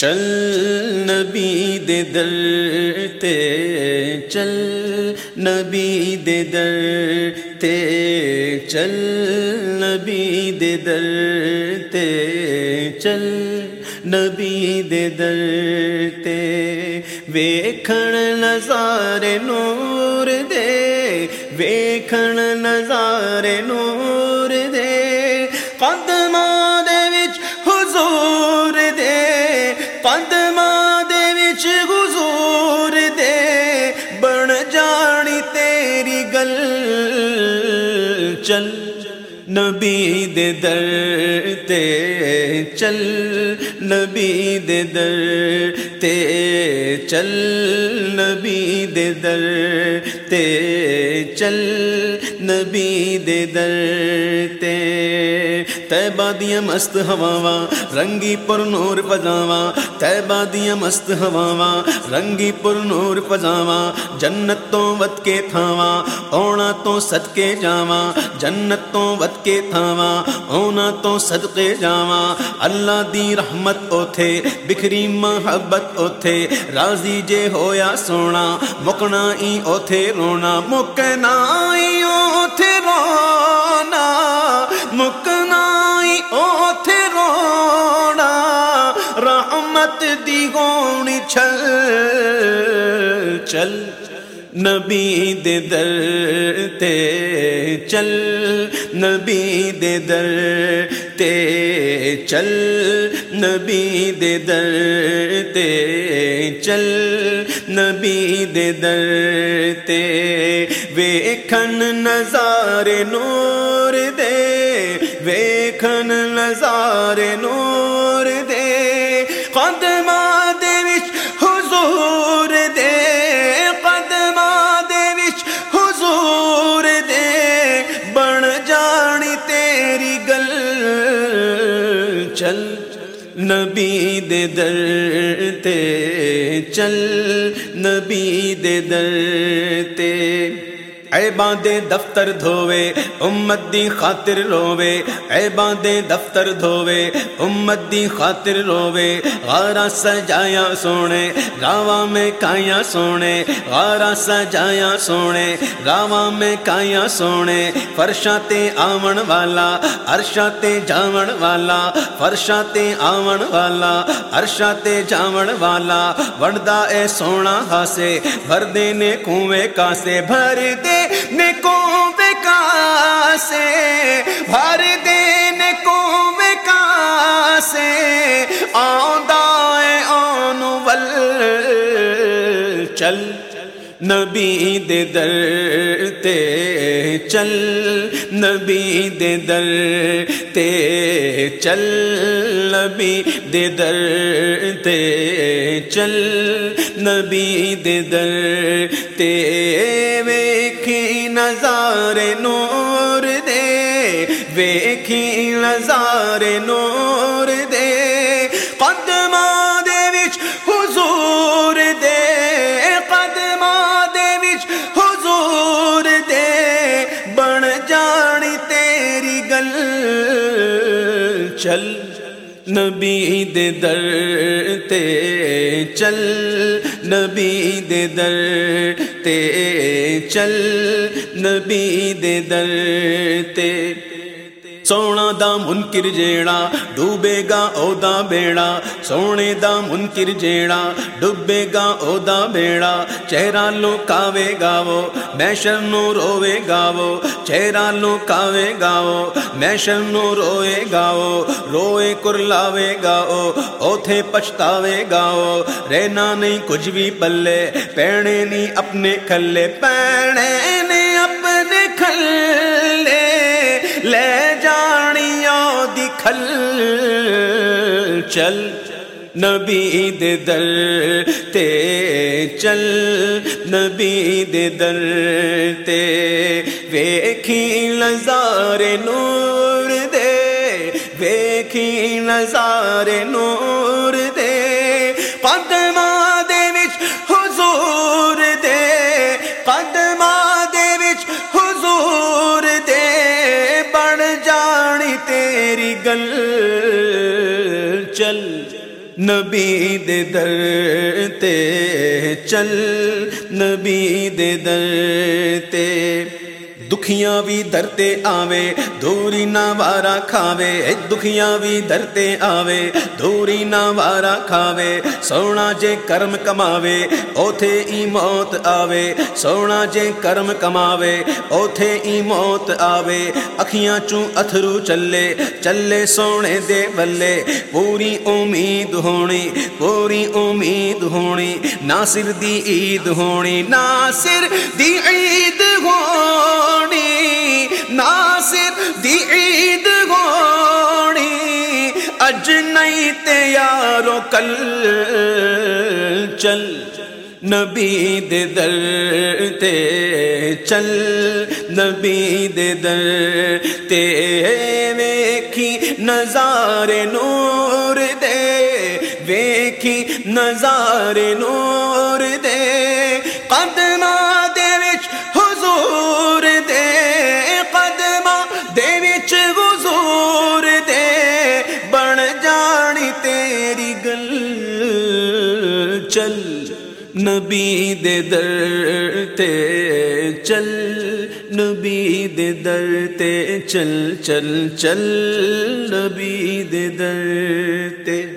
چل نبی دے در تے، چل نبی دے در تے، چل نبی دے در تے، چل نبی دے در تے۔ ویکھن نظارے نور دے، ویکھن نظارے نور تیری گل چل، نبی دے در تے چل، نبی دے در تے چل، نبی دے در تے چل، نبی دے در تے تیبہ دیا مست ہواواں رنگی پر نور پجاواں تیبہ دیا مست ہواواں رنگی پر نور پجاواں جنت تو ود کے تھاواں اونا تو صدقے جاواں جنت تو ود کے تھاواں اونا تو صدقے جاواں اللہ دی رحمت اوتھے بکھری محبت اوتھے راضی جے ہویا سونا مکنا ای اوتھے رونا مکنا ای اوتھے رونا دی چھل چل، نبی دے در تے چل، نبی دے در تے چل، نبی دے در تے چل، نبی دے در تے ویکھن نظارے نور دے، ویکھن نظارے نور دے نبی دے در تے چل نبی دے در تے اے باندے دفتر دھووے، امت دی خاطر رووے اے باندے دفتر دھووے، امت دی خاطر رووے غارہ سجایا سونے راواں میں کائیاں سونے۔ غارہ سجایا سونے راواں میں کائیاں سونے۔ فرشاں تے آون والا، عرشاں تے جاون والا۔ فرشاں تے آون والا، عرشاں تے جاون والا۔ وڑدا اے سونا ہاسے، بھر دے نے کنویں کاسے، بھر دے نے کنویں کاسے، بھر دے نے کنویں کاسے، آندا آن ول، چل۔ نبی دے در تے چل۔ نبی دے در تے چل۔ نبی دے در تے چل۔ نبی دے در تے ویکھی نظارے نور دے۔ ویکھی نظارے نور دے۔ قدماں دے وچ حضور دے۔ قدماں دے وچ حضور دے۔ بن جانی تیری گل۔ چل نبی دے در تے چل۔ نبی دے در تے چل نبی دے در تے سونا دا منکر جیڑا ڈوبے گا او دا بیڑا سونے دا منکر جیڑا ڈوبے گا او دا بیڑا چہرہ لو کاوے گاو میشر نو روے گاو چہرہ لو کاوے گاو میشر نو روئے گاو روئے کرلاوے گاو اوتھے پچھتاوے گاو رہنا نہیں کچھ بھی پلے پینے نہیں اپنے کھلے پینے چل نبی دے در تے چل نبی دے در تے ویکھی نظارے نور دے، ویکھی نظارے نور دے، قدماں دے وچ حضور دے، قدماں دے وچ حضور دے، بن جانی تیری گل چل نبی دے در تے چل نبی دے در تے۔ دکھیاں بھی درتے آوے، دوری نہ وارا کھاوے دکھیاں بھی درتے آوے، دوری نہ وارا کھاوے۔ سونا جے کرم کماوے، اوتھے ای موت آوے۔ سونا جے کرم کماوے، اوتھے ای موت آوے۔ اکھیاں چوں اتھرو چلے چلے سونے دے بلے پوری امید ہونی، پوری امید ہونی۔ ناصر دی عید ہونی، ناصر دی عید ہونی، ناصر دی عید گونی اج نہیں تیارو کل چل، نبی دے در تے چل، نبی دے در تے ویکھی نظارے نور۔ ویکھی نظارے نور دے قدمہ دے وچ حضور دے قدمہ دے وچ حضور دے۔ بن جانی تیری گل، چل نبی دے در تے چل، نبی دے در تے چل چل چل، نبی دے در تے